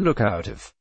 Look out of.